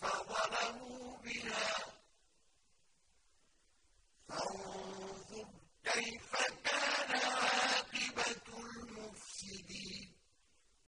فظلموا بها. فانظر كيف